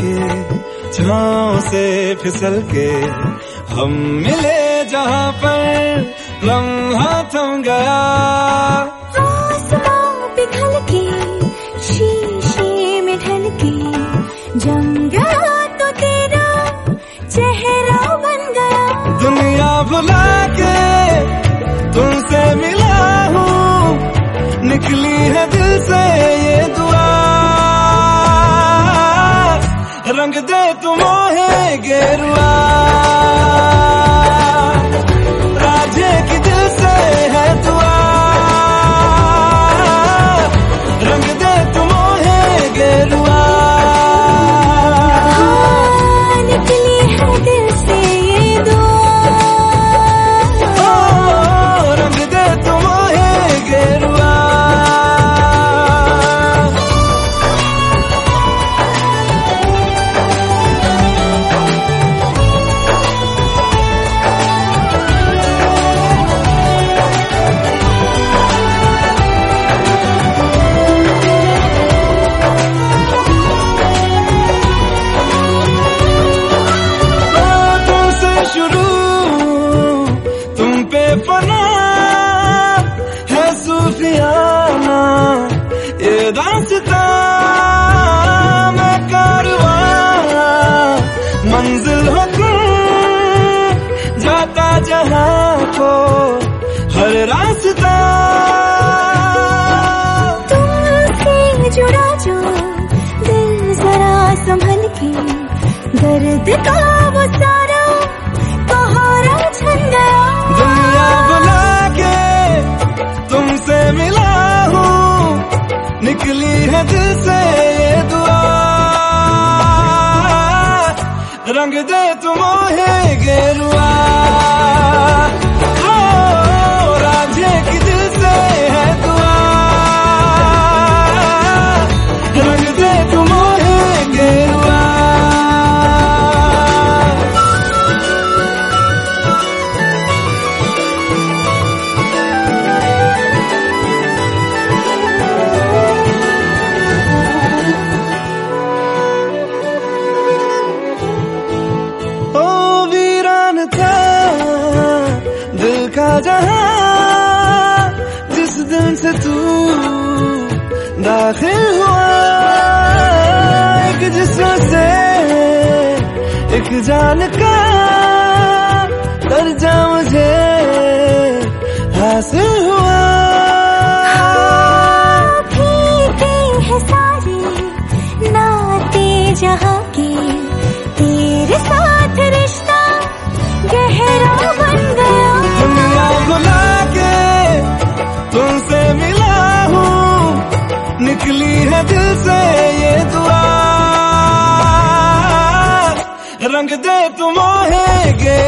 के छाँव से फिसल के हम मिले जहाँ पर लम्हा थम गया। पिघल के शीशे में ढल के जम गया तो तेरा चेहरा बन गया। दुनिया भुला के तुमसे मिला हूँ निकली है दिल से रंग दे तुम गेरुआ। मंजिल हो तुम जाता जहाँ को हर रास्ता। तुमसे जुड़ा जो दिल जरा संभल के दर्द का वो सारा रंग दे तुम है एक जान का दर्जा मुझे हासिल दे तुम है गेरुआ